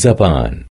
Zaban